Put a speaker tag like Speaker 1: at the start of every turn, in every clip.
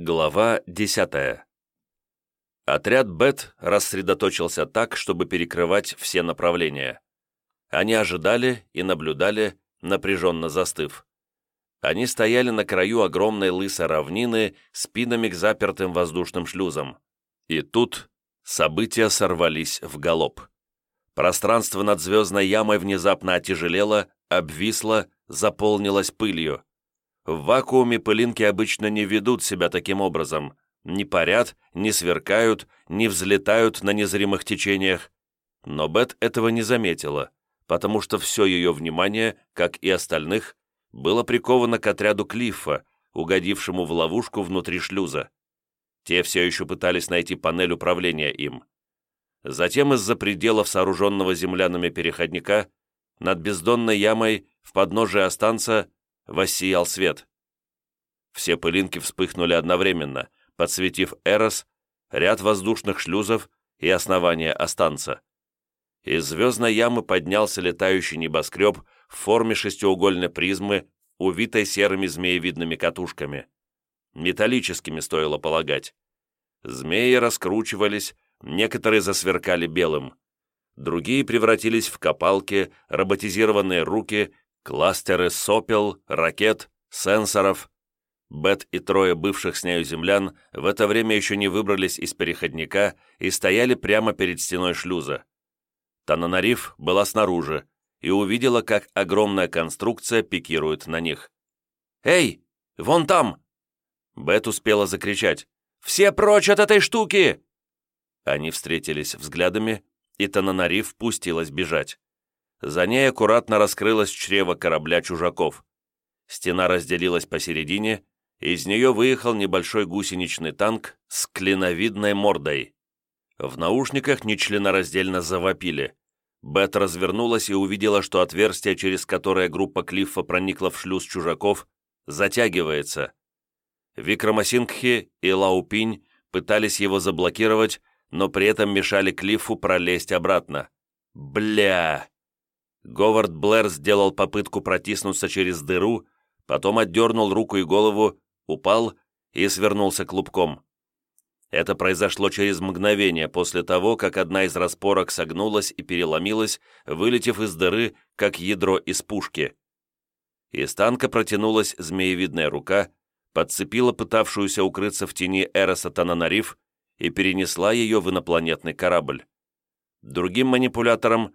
Speaker 1: Глава 10. Отряд Бет рассредоточился так, чтобы перекрывать все направления. Они ожидали и наблюдали, напряженно застыв. Они стояли на краю огромной лысой равнины спинами к запертым воздушным шлюзам. И тут события сорвались в галоп. Пространство над звездной ямой внезапно отяжелело, обвисло, заполнилось пылью. В вакууме пылинки обычно не ведут себя таким образом, не парят, не сверкают, не взлетают на незримых течениях. Но Бет этого не заметила, потому что все ее внимание, как и остальных, было приковано к отряду Клиффа, угодившему в ловушку внутри шлюза. Те все еще пытались найти панель управления им. Затем из-за пределов сооруженного землянами переходника над бездонной ямой в подножие останца воссиял свет. Все пылинки вспыхнули одновременно, подсветив Эрос, ряд воздушных шлюзов и основание останца. Из звездной ямы поднялся летающий небоскреб в форме шестиугольной призмы, увитой серыми змеевидными катушками. Металлическими стоило полагать. Змеи раскручивались, некоторые засверкали белым. Другие превратились в копалки, роботизированные руки Кластеры сопел, ракет, сенсоров. Бет и трое бывших с нею землян в это время еще не выбрались из переходника и стояли прямо перед стеной шлюза. Тананариф была снаружи и увидела, как огромная конструкция пикирует на них. «Эй, вон там!» Бет успела закричать. «Все прочь от этой штуки!» Они встретились взглядами, и Тананариф пустилась бежать. За ней аккуратно раскрылось чрево корабля чужаков. Стена разделилась посередине, и из нее выехал небольшой гусеничный танк с клиновидной мордой. В наушниках нечленораздельно завопили. Бет развернулась и увидела, что отверстие, через которое группа Клиффа проникла в шлюз чужаков, затягивается. Викрамасингхи и Лаупинь пытались его заблокировать, но при этом мешали Клиффу пролезть обратно. «Бля!» Говард Блэр сделал попытку протиснуться через дыру, потом отдернул руку и голову, упал и свернулся клубком. Это произошло через мгновение после того, как одна из распорок согнулась и переломилась, вылетев из дыры, как ядро из пушки. Из танка протянулась змеевидная рука, подцепила пытавшуюся укрыться в тени Эроса Тананариф и перенесла ее в инопланетный корабль. Другим манипулятором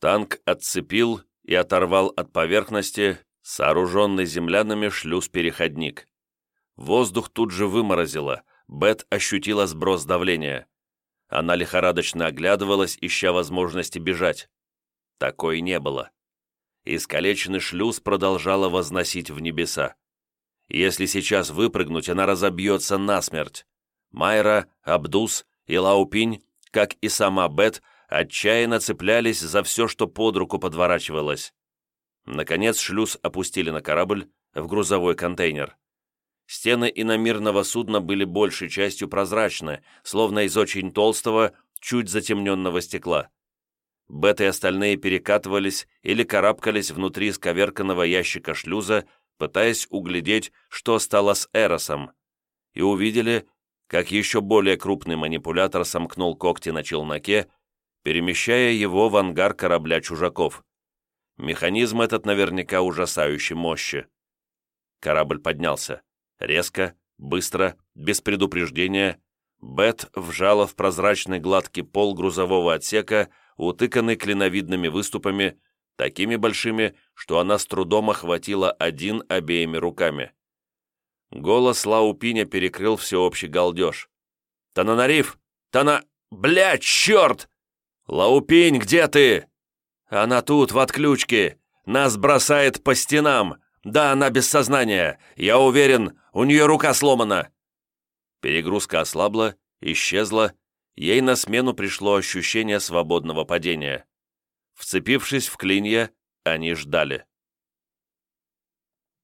Speaker 1: Танк отцепил и оторвал от поверхности сооруженный землянами шлюз-переходник. Воздух тут же выморозило, Бет ощутила сброс давления. Она лихорадочно оглядывалась, ища возможности бежать. Такой не было. Искалеченный шлюз продолжала возносить в небеса. Если сейчас выпрыгнуть, она разобьется насмерть. Майра, Абдус и Лаупинь, как и сама Бет, отчаянно цеплялись за все, что под руку подворачивалось. Наконец шлюз опустили на корабль в грузовой контейнер. Стены иномирного судна были большей частью прозрачны, словно из очень толстого, чуть затемненного стекла. Бет и остальные перекатывались или карабкались внутри сковерканного ящика шлюза, пытаясь углядеть, что стало с Эросом, и увидели, как еще более крупный манипулятор сомкнул когти на челноке перемещая его в ангар корабля чужаков. Механизм этот наверняка ужасающей мощи. Корабль поднялся. Резко, быстро, без предупреждения. Бет вжала в прозрачный гладкий пол грузового отсека, утыканный клиновидными выступами, такими большими, что она с трудом охватила один обеими руками. Голос Лаупиня перекрыл всеобщий галдеж. «Тананариф! Тана... Бля, черт!» «Лаупень, где ты?» «Она тут, в отключке. Нас бросает по стенам. Да, она без сознания. Я уверен, у нее рука сломана». Перегрузка ослабла, исчезла. Ей на смену пришло ощущение свободного падения. Вцепившись в клинья, они ждали.